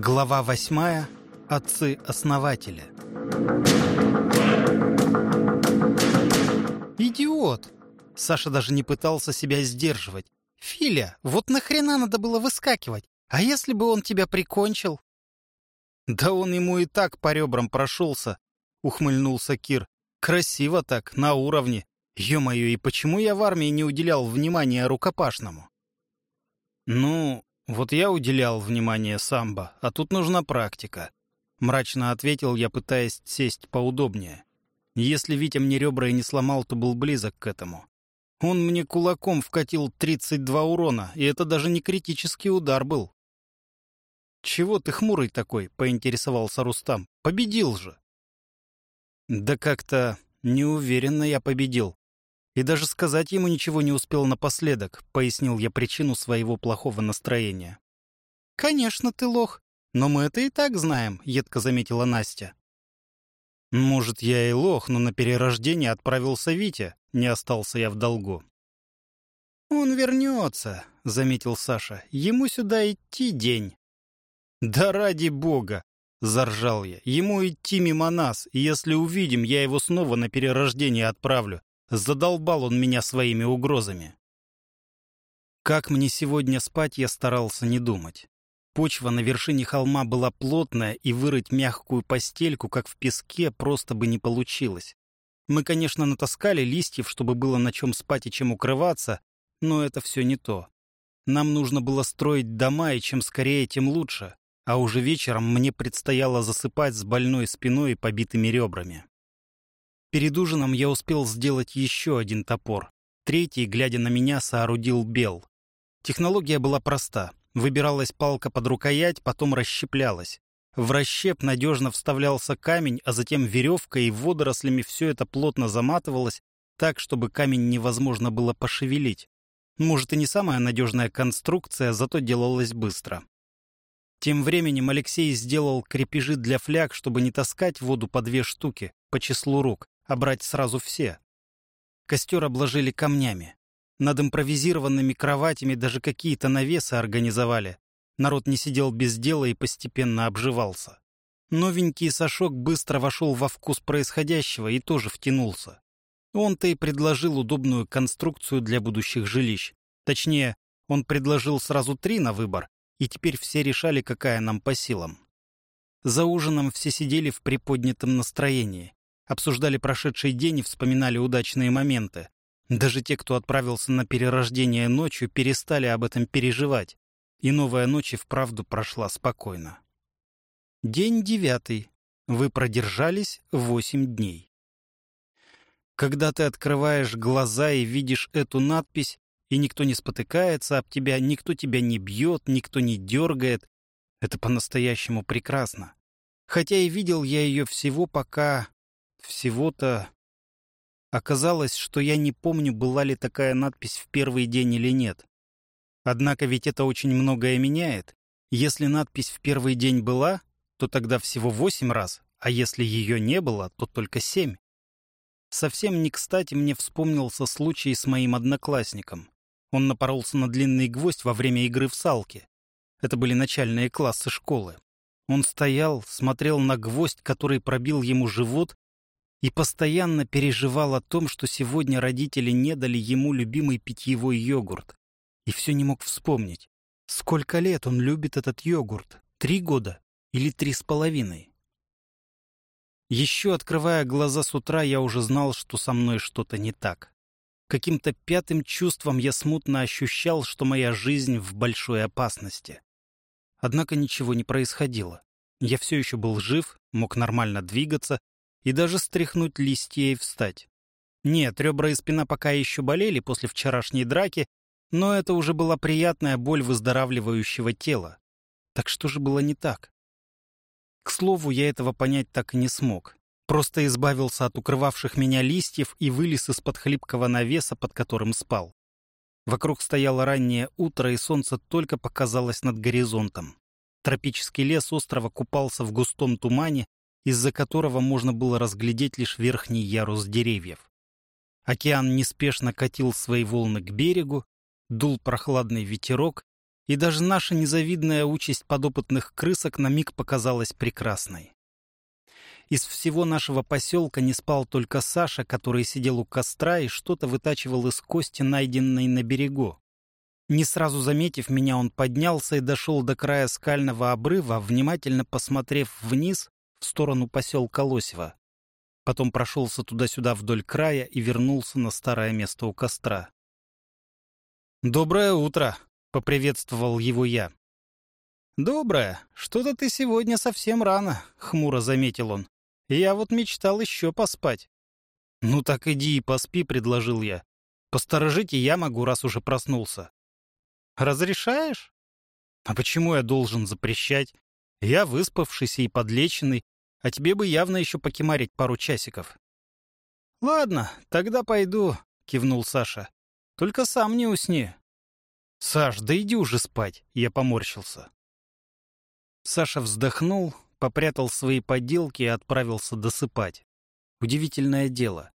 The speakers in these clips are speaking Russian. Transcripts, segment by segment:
Глава восьмая. Отцы-основатели. «Идиот!» Саша даже не пытался себя сдерживать. «Филя, вот нахрена надо было выскакивать? А если бы он тебя прикончил?» «Да он ему и так по ребрам прошелся», — ухмыльнулся Кир. «Красиво так, на уровне. Ё-моё, и почему я в армии не уделял внимания рукопашному?» «Ну, вот я уделял внимание самбо, а тут нужна практика», — мрачно ответил я, пытаясь сесть поудобнее. Если Витя мне ребра и не сломал, то был близок к этому. Он мне кулаком вкатил 32 урона, и это даже не критический удар был. «Чего ты хмурый такой?» — поинтересовался Рустам. «Победил же!» «Да как-то неуверенно я победил. И даже сказать ему ничего не успел напоследок, пояснил я причину своего плохого настроения. «Конечно ты лох, но мы это и так знаем», — едко заметила Настя. «Может, я и лох, но на перерождение отправился Витя, не остался я в долгу». «Он вернется», — заметил Саша. «Ему сюда идти день». «Да ради бога!» — заржал я. «Ему идти мимо нас, и если увидим, я его снова на перерождение отправлю. Задолбал он меня своими угрозами. Как мне сегодня спать, я старался не думать. Почва на вершине холма была плотная, и вырыть мягкую постельку, как в песке, просто бы не получилось. Мы, конечно, натаскали листьев, чтобы было на чем спать и чем укрываться, но это все не то. Нам нужно было строить дома, и чем скорее, тем лучше. А уже вечером мне предстояло засыпать с больной спиной и побитыми ребрами. Перед ужином я успел сделать еще один топор. Третий, глядя на меня, соорудил бел. Технология была проста. Выбиралась палка под рукоять, потом расщеплялась. В расщеп надежно вставлялся камень, а затем веревка и водорослями все это плотно заматывалось, так, чтобы камень невозможно было пошевелить. Может, и не самая надежная конструкция, зато делалась быстро. Тем временем Алексей сделал крепежи для фляг, чтобы не таскать воду по две штуки, по числу рук, а брать сразу все. Костер обложили камнями. Над импровизированными кроватями даже какие-то навесы организовали. Народ не сидел без дела и постепенно обживался. Новенький Сашок быстро вошел во вкус происходящего и тоже втянулся. Он-то и предложил удобную конструкцию для будущих жилищ. Точнее, он предложил сразу три на выбор, и теперь все решали, какая нам по силам. За ужином все сидели в приподнятом настроении обсуждали прошедший день и вспоминали удачные моменты. Даже те, кто отправился на перерождение ночью, перестали об этом переживать. И новая ночь и вправду прошла спокойно. День девятый. Вы продержались восемь дней. Когда ты открываешь глаза и видишь эту надпись, и никто не спотыкается об тебя, никто тебя не бьет, никто не дергает, это по-настоящему прекрасно. Хотя и видел я ее всего пока всего-то... Оказалось, что я не помню, была ли такая надпись в первый день или нет. Однако ведь это очень многое меняет. Если надпись в первый день была, то тогда всего восемь раз, а если ее не было, то только семь. Совсем не кстати мне вспомнился случай с моим одноклассником. Он напоролся на длинный гвоздь во время игры в салки. Это были начальные классы школы. Он стоял, смотрел на гвоздь, который пробил ему живот, и постоянно переживал о том, что сегодня родители не дали ему любимый питьевой йогурт. И все не мог вспомнить, сколько лет он любит этот йогурт, три года или три с половиной. Еще открывая глаза с утра, я уже знал, что со мной что-то не так. Каким-то пятым чувством я смутно ощущал, что моя жизнь в большой опасности. Однако ничего не происходило. Я все еще был жив, мог нормально двигаться, и даже стряхнуть листья и встать. Нет, ребра и спина пока еще болели после вчерашней драки, но это уже была приятная боль выздоравливающего тела. Так что же было не так? К слову, я этого понять так и не смог. Просто избавился от укрывавших меня листьев и вылез из-под хлипкого навеса, под которым спал. Вокруг стояло раннее утро, и солнце только показалось над горизонтом. Тропический лес острова купался в густом тумане, из-за которого можно было разглядеть лишь верхний ярус деревьев. Океан неспешно катил свои волны к берегу, дул прохладный ветерок, и даже наша незавидная участь подопытных крысок на миг показалась прекрасной. Из всего нашего поселка не спал только Саша, который сидел у костра и что-то вытачивал из кости, найденной на берегу. Не сразу заметив меня, он поднялся и дошел до края скального обрыва, внимательно посмотрев вниз в сторону поселка Лосева. Потом прошелся туда-сюда вдоль края и вернулся на старое место у костра. «Доброе утро!» — поприветствовал его я. «Доброе. Что-то ты сегодня совсем рано», — хмуро заметил он. «Я вот мечтал еще поспать». «Ну так иди и поспи», — предложил я. «Посторожить и я могу, раз уже проснулся». «Разрешаешь?» «А почему я должен запрещать? Я выспавшийся и подлеченный, а тебе бы явно еще покемарить пару часиков». «Ладно, тогда пойду», — кивнул Саша. «Только сам не усни, «Саш, да иди уже спать!» — я поморщился. Саша вздохнул, попрятал свои поделки и отправился досыпать. Удивительное дело.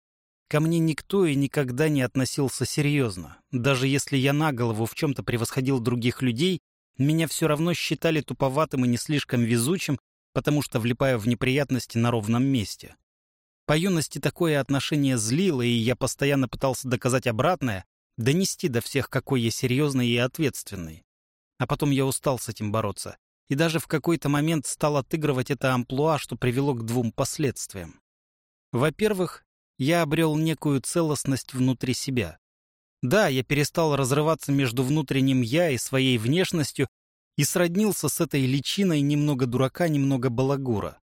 Ко мне никто и никогда не относился серьезно. Даже если я на голову в чем-то превосходил других людей, меня все равно считали туповатым и не слишком везучим, потому что влипаю в неприятности на ровном месте. По юности такое отношение злило, и я постоянно пытался доказать обратное, донести до всех, какой я серьезный и ответственный. А потом я устал с этим бороться. И даже в какой-то момент стал отыгрывать это амплуа, что привело к двум последствиям. Во-первых, я обрел некую целостность внутри себя. Да, я перестал разрываться между внутренним «я» и своей внешностью и сроднился с этой личиной немного дурака, немного балагура.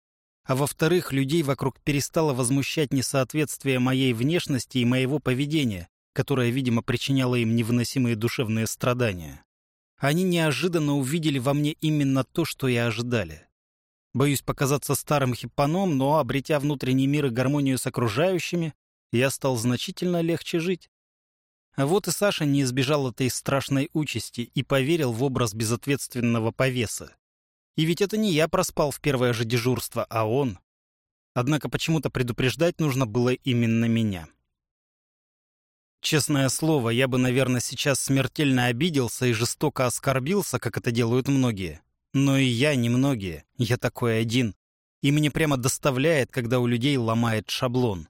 А во-вторых, людей вокруг перестало возмущать несоответствие моей внешности и моего поведения, которая, видимо, причиняла им невыносимые душевные страдания. Они неожиданно увидели во мне именно то, что и ожидали. Боюсь показаться старым хиппаном, но, обретя внутренний мир и гармонию с окружающими, я стал значительно легче жить. Вот и Саша не избежал этой страшной участи и поверил в образ безответственного повеса. И ведь это не я проспал в первое же дежурство, а он. Однако почему-то предупреждать нужно было именно меня. Честное слово, я бы, наверное, сейчас смертельно обиделся и жестоко оскорбился, как это делают многие. Но и я не многие, я такой один. И мне прямо доставляет, когда у людей ломает шаблон.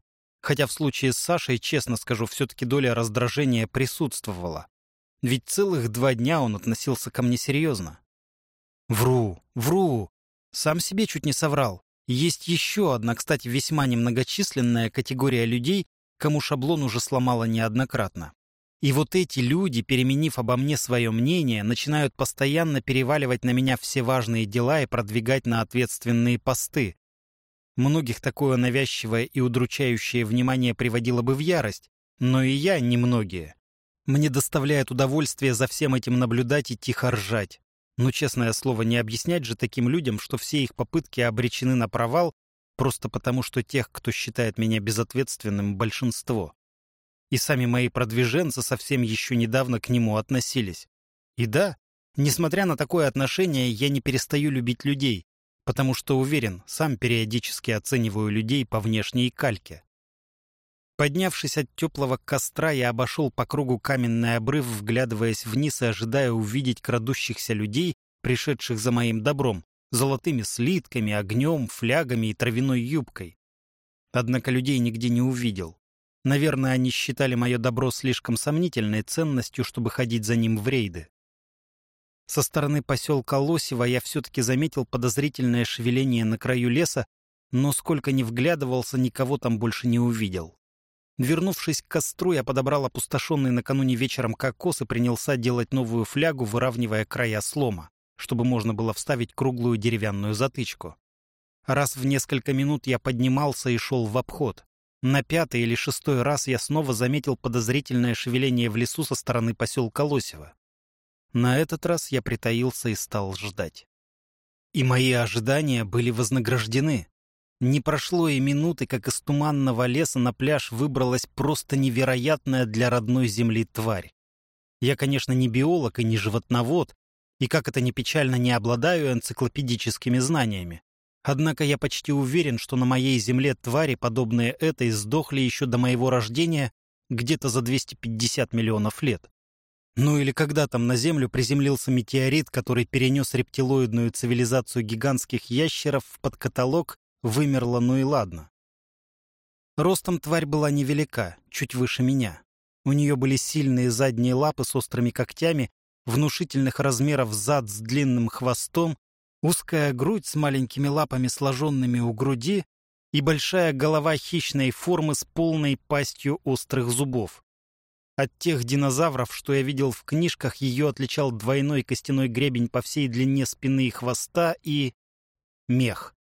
Хотя в случае с Сашей, честно скажу, все-таки доля раздражения присутствовала. Ведь целых два дня он относился ко мне серьезно. Вру, вру. Сам себе чуть не соврал. Есть еще одна, кстати, весьма немногочисленная категория людей, кому шаблон уже сломало неоднократно. И вот эти люди, переменив обо мне свое мнение, начинают постоянно переваливать на меня все важные дела и продвигать на ответственные посты. Многих такое навязчивое и удручающее внимание приводило бы в ярость, но и я немногие. Мне доставляет удовольствие за всем этим наблюдать и тихо ржать. Но, честное слово, не объяснять же таким людям, что все их попытки обречены на провал просто потому, что тех, кто считает меня безответственным, большинство. И сами мои продвиженцы совсем еще недавно к нему относились. И да, несмотря на такое отношение, я не перестаю любить людей, потому что уверен, сам периодически оцениваю людей по внешней кальке. Поднявшись от теплого костра, я обошел по кругу каменный обрыв, вглядываясь вниз и ожидая увидеть крадущихся людей, пришедших за моим добром, золотыми слитками, огнем, флягами и травяной юбкой. Однако людей нигде не увидел. Наверное, они считали мое добро слишком сомнительной ценностью, чтобы ходить за ним в рейды. Со стороны поселка Лосева я все-таки заметил подозрительное шевеление на краю леса, но сколько ни вглядывался, никого там больше не увидел. Вернувшись к костру, я подобрал опустошенный накануне вечером кокос и принялся делать новую флягу, выравнивая края слома чтобы можно было вставить круглую деревянную затычку. Раз в несколько минут я поднимался и шел в обход. На пятый или шестой раз я снова заметил подозрительное шевеление в лесу со стороны поселка Лосева. На этот раз я притаился и стал ждать. И мои ожидания были вознаграждены. Не прошло и минуты, как из туманного леса на пляж выбралась просто невероятная для родной земли тварь. Я, конечно, не биолог и не животновод, и, как это ни печально, не обладаю энциклопедическими знаниями. Однако я почти уверен, что на моей земле твари, подобные этой, сдохли еще до моего рождения где-то за 250 миллионов лет. Ну или когда там на Землю приземлился метеорит, который перенес рептилоидную цивилизацию гигантских ящеров под каталог, вымерла, ну и ладно. Ростом тварь была невелика, чуть выше меня. У нее были сильные задние лапы с острыми когтями, внушительных размеров зад с длинным хвостом, узкая грудь с маленькими лапами, сложенными у груди, и большая голова хищной формы с полной пастью острых зубов. От тех динозавров, что я видел в книжках, ее отличал двойной костяной гребень по всей длине спины и хвоста и... мех.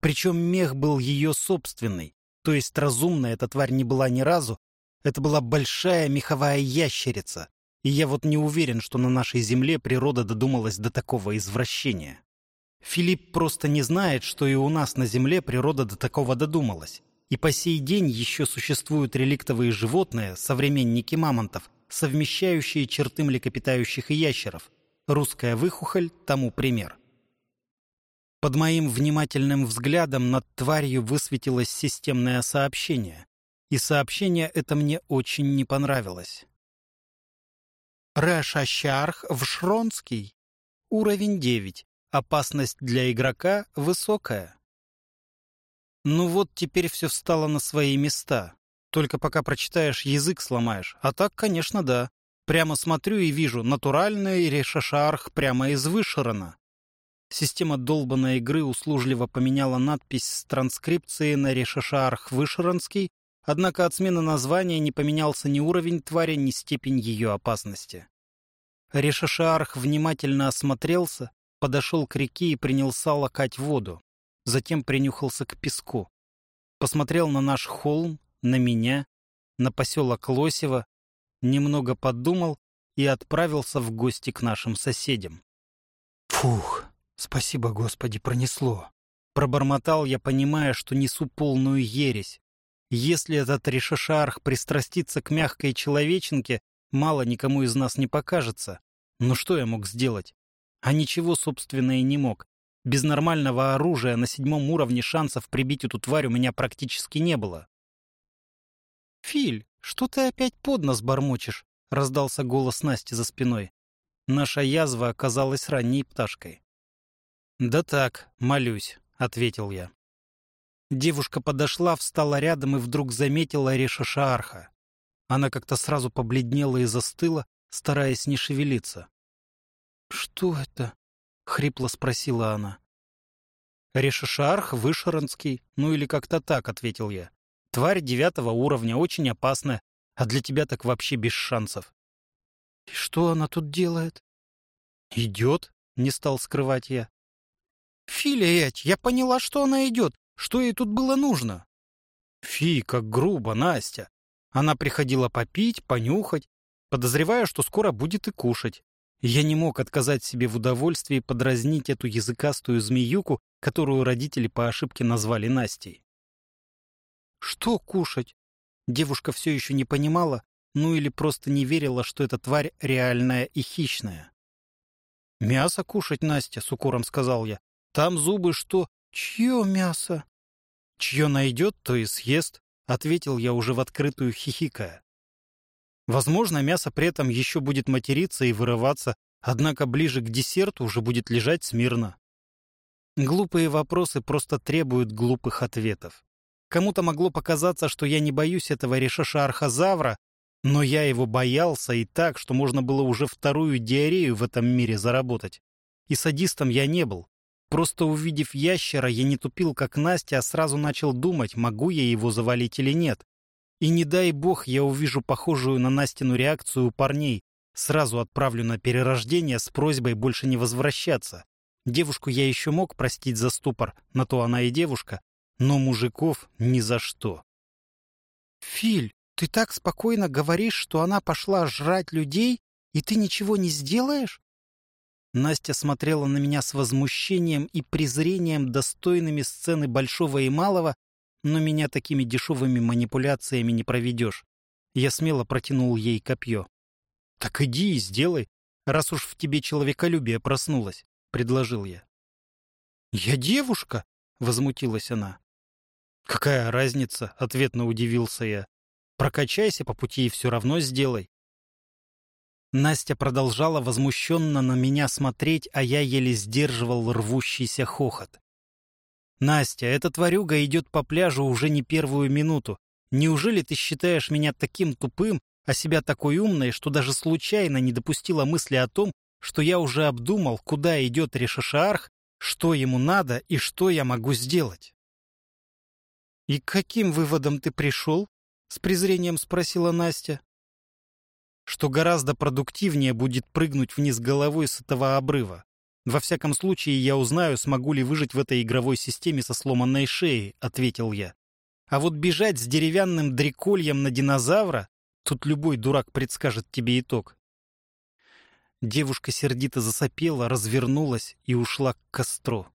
Причем мех был ее собственный, то есть разумная эта тварь не была ни разу, это была большая меховая ящерица, и я вот не уверен, что на нашей земле природа додумалась до такого извращения. Филипп просто не знает, что и у нас на земле природа до такого додумалась. И по сей день еще существуют реликтовые животные, современники мамонтов, совмещающие черты млекопитающих и ящеров. Русская выхухоль тому пример. Под моим внимательным взглядом над тварью высветилось системное сообщение. И сообщение это мне очень не понравилось. Рэшащарх Вшронский. Уровень 9. Опасность для игрока высокая. Ну вот теперь все встало на свои места. Только пока прочитаешь, язык сломаешь. А так, конечно, да. Прямо смотрю и вижу, натуральный решашарх прямо из Вышерона. Система долбанной игры услужливо поменяла надпись с транскрипции на решашарх Вышеронский, однако от смены названия не поменялся ни уровень твари, ни степень ее опасности. Решашарх внимательно осмотрелся, подошел к реке и принялся лакать воду затем принюхался к песку. Посмотрел на наш холм, на меня, на поселок Лосево, немного подумал и отправился в гости к нашим соседям. «Фух, спасибо, Господи, пронесло!» Пробормотал я, понимая, что несу полную ересь. Если этот решашарх пристрастится к мягкой человеченке, мало никому из нас не покажется. Но что я мог сделать? А ничего, собственно, и не мог. Без нормального оружия на седьмом уровне шансов прибить эту тварь у меня практически не было. «Филь, что ты опять под нос бормочешь?» — раздался голос Насти за спиной. Наша язва оказалась ранней пташкой. «Да так, молюсь», — ответил я. Девушка подошла, встала рядом и вдруг заметила Решашаарха. Она как-то сразу побледнела и застыла, стараясь не шевелиться. «Что это?» — хрипло спросила она. «Решишарх Вышеронский, ну или как-то так», — ответил я. «Тварь девятого уровня, очень опасная, а для тебя так вообще без шансов». «И что она тут делает?» «Идет», — не стал скрывать я. «Филиять, я поняла, что она идет. Что ей тут было нужно?» «Фи, как грубо, Настя. Она приходила попить, понюхать, подозревая, что скоро будет и кушать. Я не мог отказать себе в удовольствии подразнить эту языкастую змеюку, которую родители по ошибке назвали Настей. «Что кушать?» Девушка все еще не понимала, ну или просто не верила, что эта тварь реальная и хищная. «Мясо кушать, Настя», — с укором сказал я. «Там зубы что?» «Чье мясо?» «Чье найдет, то и съест», — ответил я уже в открытую хихикая. Возможно, мясо при этом еще будет материться и вырываться, однако ближе к десерту уже будет лежать смирно. Глупые вопросы просто требуют глупых ответов. Кому-то могло показаться, что я не боюсь этого решаша-архозавра, но я его боялся и так, что можно было уже вторую диарею в этом мире заработать. И садистом я не был. Просто увидев ящера, я не тупил, как Настя, а сразу начал думать, могу я его завалить или нет. И не дай бог я увижу похожую на Настину реакцию у парней. Сразу отправлю на перерождение с просьбой больше не возвращаться. Девушку я еще мог простить за ступор, на то она и девушка, но мужиков ни за что. «Филь, ты так спокойно говоришь, что она пошла жрать людей, и ты ничего не сделаешь?» Настя смотрела на меня с возмущением и презрением, достойными сцены Большого и Малого, но меня такими дешевыми манипуляциями не проведешь. Я смело протянул ей копье. «Так иди и сделай, раз уж в тебе человеколюбие проснулось», — предложил я. «Я девушка?» — возмутилась она. «Какая разница?» — ответно удивился я. «Прокачайся по пути и все равно сделай». Настя продолжала возмущенно на меня смотреть, а я еле сдерживал рвущийся хохот. «Настя, эта тварюга идет по пляжу уже не первую минуту. Неужели ты считаешь меня таким тупым, а себя такой умной, что даже случайно не допустила мысли о том, что я уже обдумал, куда идет Решашаарх, что ему надо и что я могу сделать?» «И к каким выводам ты пришел?» — с презрением спросила Настя что гораздо продуктивнее будет прыгнуть вниз головой с этого обрыва. Во всяком случае, я узнаю, смогу ли выжить в этой игровой системе со сломанной шеей, ответил я. А вот бежать с деревянным дрекольем на динозавра, тут любой дурак предскажет тебе итог. Девушка сердито засопела, развернулась и ушла к костру.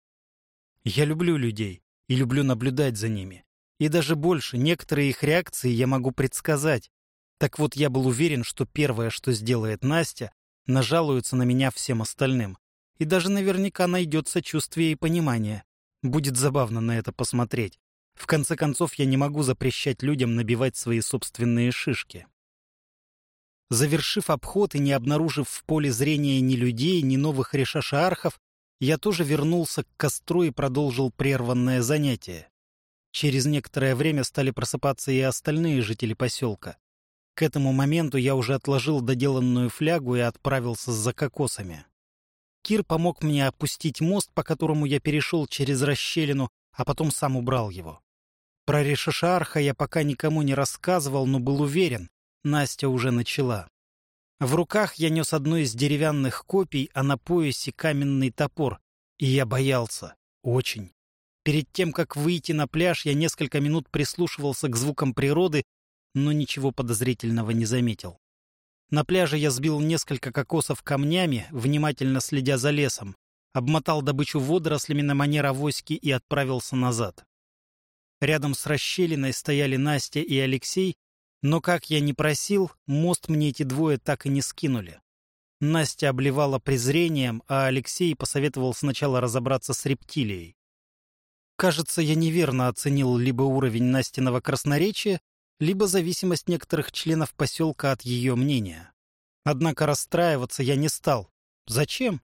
Я люблю людей и люблю наблюдать за ними. И даже больше, некоторые их реакции я могу предсказать, так вот, я был уверен, что первое, что сделает Настя, нажалуется на меня всем остальным. И даже наверняка найдет сочувствие и понимание. Будет забавно на это посмотреть. В конце концов, я не могу запрещать людям набивать свои собственные шишки. Завершив обход и не обнаружив в поле зрения ни людей, ни новых решашаархов, я тоже вернулся к костру и продолжил прерванное занятие. Через некоторое время стали просыпаться и остальные жители поселка. К этому моменту я уже отложил доделанную флягу и отправился за кокосами. Кир помог мне опустить мост, по которому я перешел через расщелину, а потом сам убрал его. Про Решашаарха я пока никому не рассказывал, но был уверен, Настя уже начала. В руках я нес одно из деревянных копий, а на поясе каменный топор. И я боялся. Очень. Перед тем, как выйти на пляж, я несколько минут прислушивался к звукам природы но ничего подозрительного не заметил. На пляже я сбил несколько кокосов камнями, внимательно следя за лесом, обмотал добычу водорослями на манер авоськи и отправился назад. Рядом с расщелиной стояли Настя и Алексей, но, как я ни просил, мост мне эти двое так и не скинули. Настя обливала презрением, а Алексей посоветовал сначала разобраться с рептилией. Кажется, я неверно оценил либо уровень Настиного красноречия, либо зависимость некоторых членов поселка от ее мнения. Однако расстраиваться я не стал. Зачем?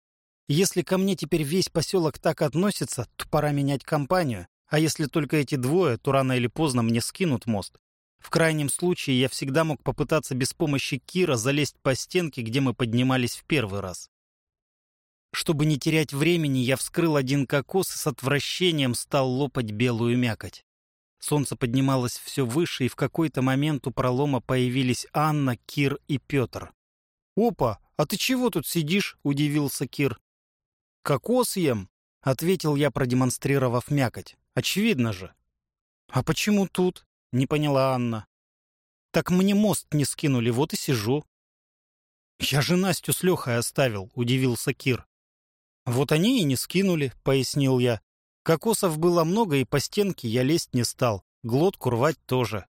Если ко мне теперь весь поселок так относится, то пора менять компанию, а если только эти двое, то рано или поздно мне скинут мост. В крайнем случае я всегда мог попытаться без помощи Кира залезть по стенке, где мы поднимались в первый раз. Чтобы не терять времени, я вскрыл один кокос и с отвращением стал лопать белую мякоть. Солнце поднималось все выше, и в какой-то момент у пролома появились Анна, Кир и Петр. «Опа, а ты чего тут сидишь?» — удивился Кир. «Кокос ем», — ответил я, продемонстрировав мякоть. «Очевидно же». «А почему тут?» — не поняла Анна. «Так мне мост не скинули, вот и сижу». «Я же Настю с Лехой оставил», — удивился Кир. «Вот они и не скинули», — пояснил я. Кокосов было много, и по стенке я лезть не стал. Глотку рвать тоже.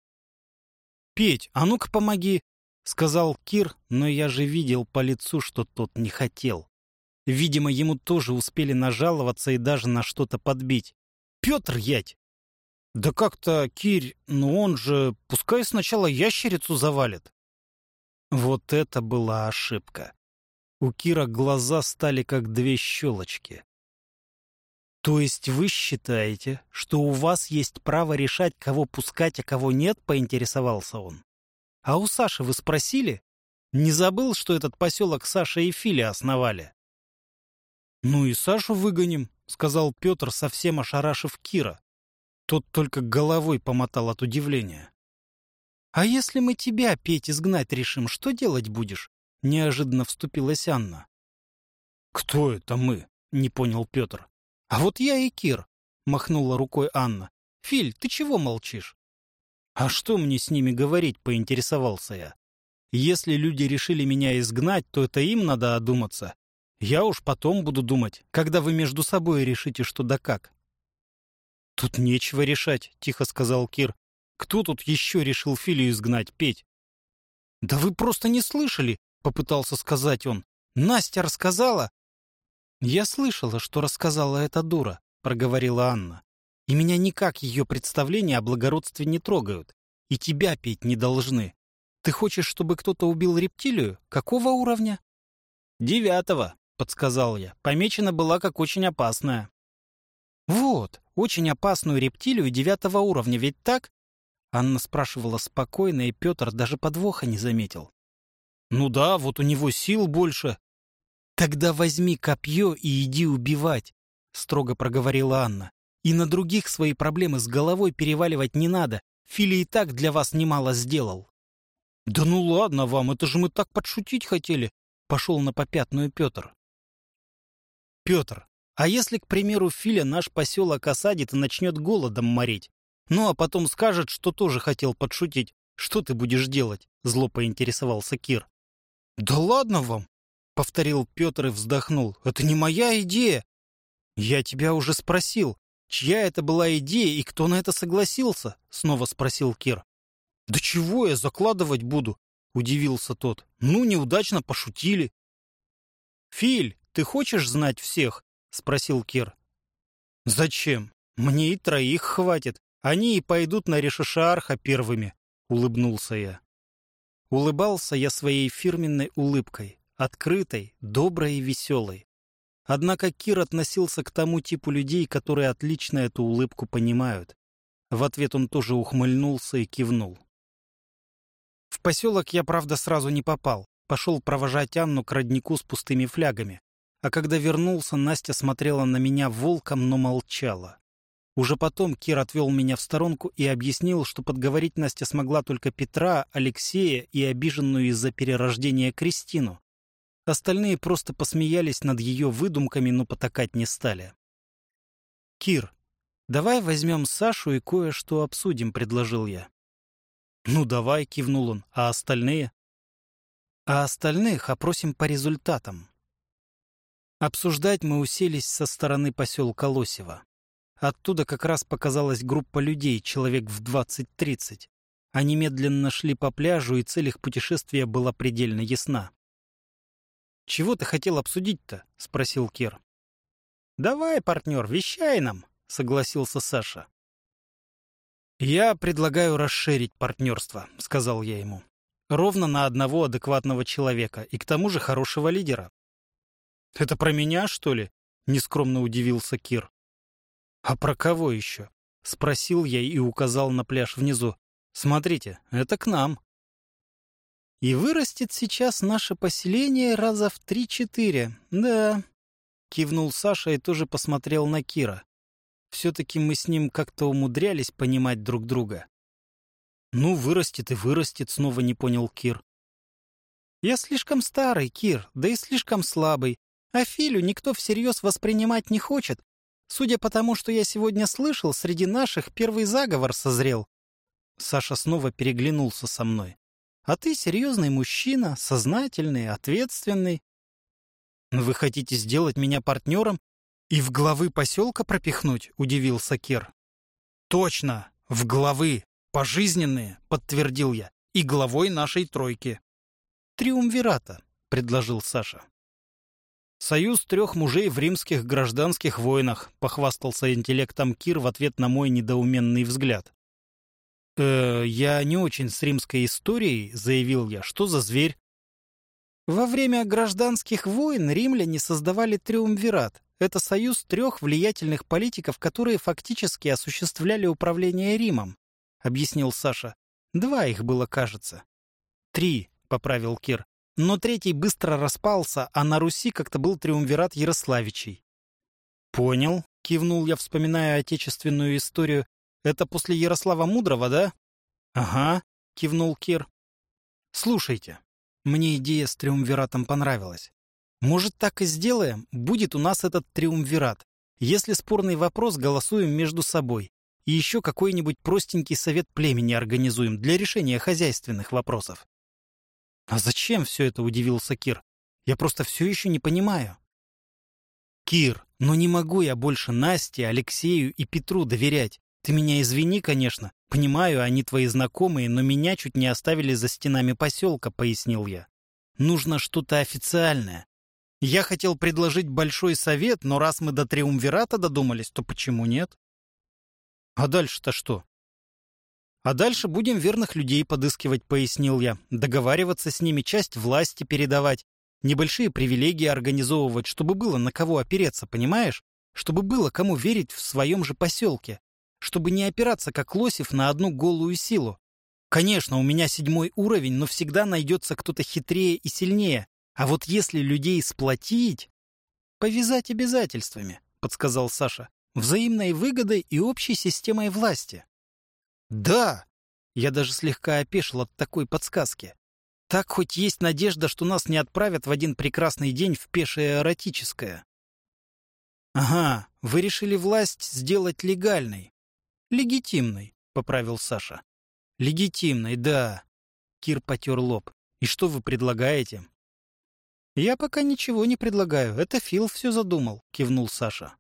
«Петь, а ну-ка помоги!» — сказал Кир, но я же видел по лицу, что тот не хотел. Видимо, ему тоже успели нажаловаться и даже на что-то подбить. «Петр, ять!» «Да как-то, Кирь, ну он же... Пускай сначала ящерицу завалит». Вот это была ошибка. У Кира глаза стали как две щелочки. «То есть вы считаете, что у вас есть право решать, кого пускать, а кого нет?» — поинтересовался он. «А у Саши вы спросили? Не забыл, что этот поселок Саша и Филя основали?» «Ну и Сашу выгоним», — сказал Петр, совсем ошарашив Кира. Тот только головой помотал от удивления. «А если мы тебя, Петь, изгнать решим, что делать будешь?» — неожиданно вступилась Анна. «Кто это мы?» — не понял Петр. «А вот я и Кир», — махнула рукой Анна. «Филь, ты чего молчишь?» «А что мне с ними говорить?» — поинтересовался я. «Если люди решили меня изгнать, то это им надо одуматься. Я уж потом буду думать, когда вы между собой решите, что да как». «Тут нечего решать», — тихо сказал Кир. «Кто тут еще решил Филию изгнать, Петь?» «Да вы просто не слышали», — попытался сказать он. «Настя рассказала, «Я слышала, что рассказала эта дура», — проговорила Анна. «И меня никак ее представления о благородстве не трогают. И тебя петь не должны. Ты хочешь, чтобы кто-то убил рептилию? Какого уровня? Девятого, подсказал я. Помечена была как очень опасная. Вот, очень опасную рептилию девятого уровня, ведь так? Анна спрашивала спокойно, и Петр даже подвоха не заметил. Ну да, вот у него сил больше. Тогда возьми копье и иди убивать, строго проговорила Анна. И на других свои проблемы с головой переваливать не надо. Фили и так для вас немало сделал. «Да ну ладно вам, это же мы так подшутить хотели!» — пошел на попятную Петр. «Петр, а если, к примеру, Филя наш поселок осадит и начнет голодом морить? Ну, а потом скажет, что тоже хотел подшутить. Что ты будешь делать?» — зло поинтересовался Кир. «Да ладно вам!» — повторил Петр и вздохнул. «Это не моя идея!» «Я тебя уже спросил, чья это была идея и кто на это согласился?» — снова спросил Кир. «Да чего я закладывать буду?» — удивился тот. «Ну, неудачно пошутили». «Филь, ты хочешь знать всех?» — спросил Кир. «Зачем? Мне и троих хватит. Они и пойдут на Решишаарха первыми», — улыбнулся я. Улыбался я своей фирменной улыбкой, открытой, доброй и веселой. Однако Кир относился к тому типу людей, которые отлично эту улыбку понимают. В ответ он тоже ухмыльнулся и кивнул. В поселок я, правда, сразу не попал. Пошел провожать Анну к роднику с пустыми флягами. А когда вернулся, Настя смотрела на меня волком, но молчала. Уже потом Кир отвел меня в сторонку и объяснил, что подговорить Настя смогла только Петра, Алексея и обиженную из-за перерождения Кристину. Остальные просто посмеялись над ее выдумками, но потакать не стали. «Кир, давай возьмем Сашу и кое-что обсудим», — предложил я. «Ну давай», — кивнул он, — «а остальные?» «А остальных опросим по результатам». Обсуждать мы уселись со стороны поселка Лосева. Оттуда как раз показалась группа людей, человек в 20-30. Они медленно шли по пляжу, и цель их путешествия была предельно ясна. «Чего ты хотел обсудить-то?» — спросил Кир. «Давай, партнер, вещай нам», — согласился Саша. «Я предлагаю расширить партнерство», — сказал я ему. «Ровно на одного адекватного человека и к тому же хорошего лидера». «Это про меня, что ли?» — нескромно удивился Кир. «А про кого еще?» — спросил я и указал на пляж внизу. «Смотрите, это к нам». «И вырастет сейчас наше поселение раза в три-четыре, да», — кивнул Саша и тоже посмотрел на Кира. Все-таки мы с ним как-то умудрялись понимать друг друга. «Ну, вырастет и вырастет», — снова не понял Кир. «Я слишком старый, Кир, да и слишком слабый. А Филю никто всерьез воспринимать не хочет. Судя по тому, что я сегодня слышал, среди наших первый заговор созрел». Саша снова переглянулся со мной. «А ты серьезный мужчина, сознательный, ответственный. Вы хотите сделать меня партнером «И в главы поселка пропихнуть?» — удивился Кир. «Точно, в главы, пожизненные», — подтвердил я, «и главой нашей тройки». «Триумвирата», — предложил Саша. «Союз трех мужей в римских гражданских войнах», — похвастался интеллектом Кир в ответ на мой недоуменный взгляд. «Э, «Я не очень с римской историей», — заявил я. «Что за зверь?» Во время гражданских войн римляне создавали триумвират, это союз трех влиятельных политиков, которые фактически осуществляли управление Римом, — объяснил Саша. Два их было, кажется. Три, — поправил Кир. Но третий быстро распался, а на Руси как-то был триумвират Ярославичей. «Понял», — кивнул я, вспоминая отечественную историю. «Это после Ярослава Мудрого, да?» «Ага», — кивнул Кир. «Слушайте, мне идея с триумвиратом понравилась. Может, так и сделаем? Будет у нас этот триумвират. Если спорный вопрос, голосуем между собой. И еще какой-нибудь простенький совет племени организуем для решения хозяйственных вопросов. А зачем все это, удивился Кир. Я просто все еще не понимаю. Кир, но не могу я больше Насте, Алексею и Петру доверять. Ты меня извини, конечно. Понимаю, они твои знакомые, но меня чуть не оставили за стенами поселка, пояснил я. Нужно что-то официальное. Я хотел предложить большой совет, но раз мы до Триумвирата додумались, то почему нет? А дальше-то что? «А дальше будем верных людей подыскивать», — пояснил я. «Договариваться с ними, часть власти передавать, небольшие привилегии организовывать, чтобы было на кого опереться, понимаешь? Чтобы было кому верить в своем же поселке. Чтобы не опираться, как Лосев, на одну голую силу. Конечно, у меня седьмой уровень, но всегда найдется кто-то хитрее и сильнее. А вот если людей сплотить... «Повязать обязательствами», — подсказал Саша. «Взаимной выгодой и общей системой власти». «Да!» Я даже слегка опешил от такой подсказки. Так хоть есть надежда, что нас не отправят в один прекрасный день в пешее эротическое. «Ага, вы решили власть сделать легальной». «Легитимной», — поправил Саша. «Легитимной, да». Кир потер лоб. «И что вы предлагаете?» «Я пока ничего не предлагаю. Это Фил все задумал», — кивнул Саша.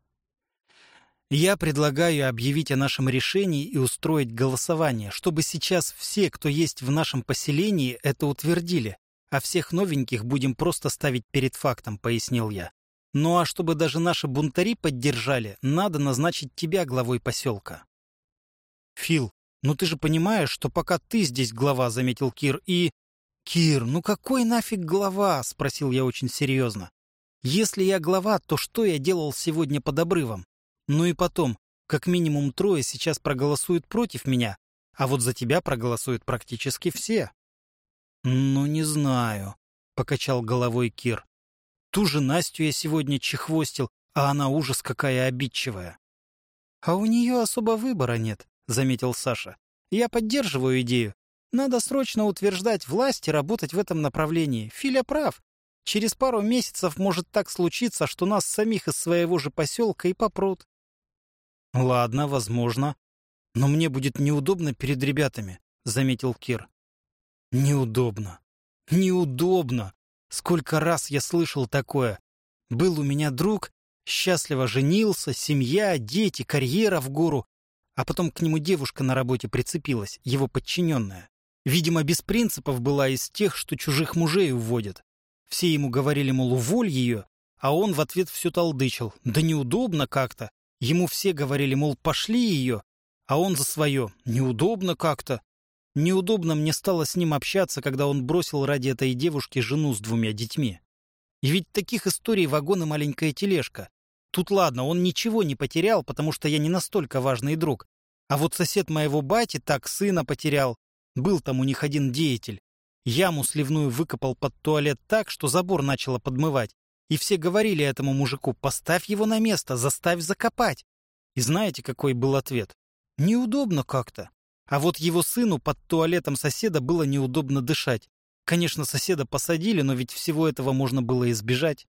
Я предлагаю объявить о нашем решении и устроить голосование, чтобы сейчас все, кто есть в нашем поселении, это утвердили, а всех новеньких будем просто ставить перед фактом, пояснил я. Ну а чтобы даже наши бунтари поддержали, надо назначить тебя главой поселка. Фил, ну ты же понимаешь, что пока ты здесь глава, заметил Кир, и... Кир, ну какой нафиг глава? Спросил я очень серьезно. Если я глава, то что я делал сегодня под обрывом? Ну и потом, как минимум трое сейчас проголосуют против меня, а вот за тебя проголосуют практически все. Ну, не знаю, — покачал головой Кир. Ту же Настю я сегодня чехвостил, а она ужас какая обидчивая. А у нее особо выбора нет, — заметил Саша. Я поддерживаю идею. Надо срочно утверждать власть и работать в этом направлении. Филя прав. Через пару месяцев может так случиться, что нас самих из своего же поселка и попрут. «Ладно, возможно. Но мне будет неудобно перед ребятами», — заметил Кир. «Неудобно. Неудобно. Сколько раз я слышал такое. Был у меня друг, счастливо женился, семья, дети, карьера в гору, а потом к нему девушка на работе прицепилась, его подчиненная. Видимо, без принципов была из тех, что чужих мужей уводят. Все ему говорили, мол, уволь ее, а он в ответ все толдычил. Да неудобно как-то. Ему все говорили, мол, пошли ее, а он за свое. Неудобно как-то. Неудобно мне стало с ним общаться, когда он бросил ради этой девушки жену с двумя детьми. И ведь таких историй вагон и маленькая тележка. Тут ладно, он ничего не потерял, потому что я не настолько важный друг. А вот сосед моего бати так сына потерял. Был там у них один деятель. Яму сливную выкопал под туалет так, что забор начало подмывать. И все говорили этому мужику, поставь его на место, заставь закопать. И знаете, какой был ответ? Неудобно как-то. А вот его сыну под туалетом соседа было неудобно дышать. Конечно, соседа посадили, но ведь всего этого можно было избежать.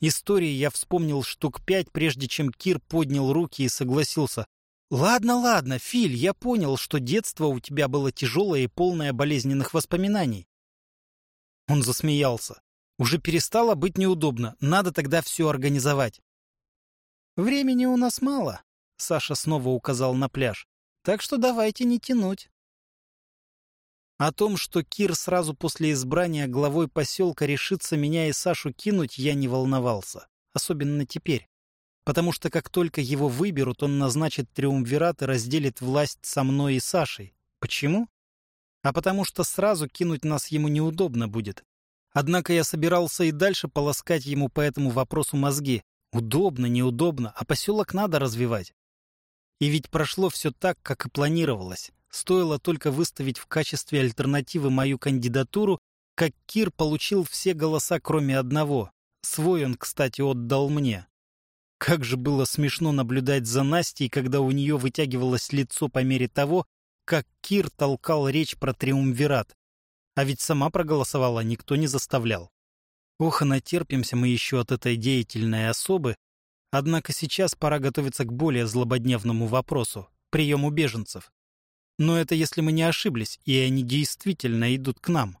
Истории я вспомнил штук пять, прежде чем Кир поднял руки и согласился. «Ладно, ладно, Филь, я понял, что детство у тебя было тяжелое и полное болезненных воспоминаний». Он засмеялся. Уже перестало быть неудобно. Надо тогда все организовать. «Времени у нас мало», — Саша снова указал на пляж. «Так что давайте не тянуть». О том, что Кир сразу после избрания главой поселка решится меня и Сашу кинуть, я не волновался. Особенно теперь. Потому что как только его выберут, он назначит триумвират и разделит власть со мной и Сашей. Почему? А потому что сразу кинуть нас ему неудобно будет. Однако я собирался и дальше полоскать ему по этому вопросу мозги. Удобно, неудобно, а поселок надо развивать. И ведь прошло все так, как и планировалось. Стоило только выставить в качестве альтернативы мою кандидатуру, как Кир получил все голоса, кроме одного. Свой он, кстати, отдал мне. Как же было смешно наблюдать за Настей, когда у нее вытягивалось лицо по мере того, как Кир толкал речь про триумвират. А ведь сама проголосовала, никто не заставлял. Ох, натерпимся мы еще от этой деятельной особы. Однако сейчас пора готовиться к более злободневному вопросу — приему беженцев. Но это если мы не ошиблись, и они действительно идут к нам.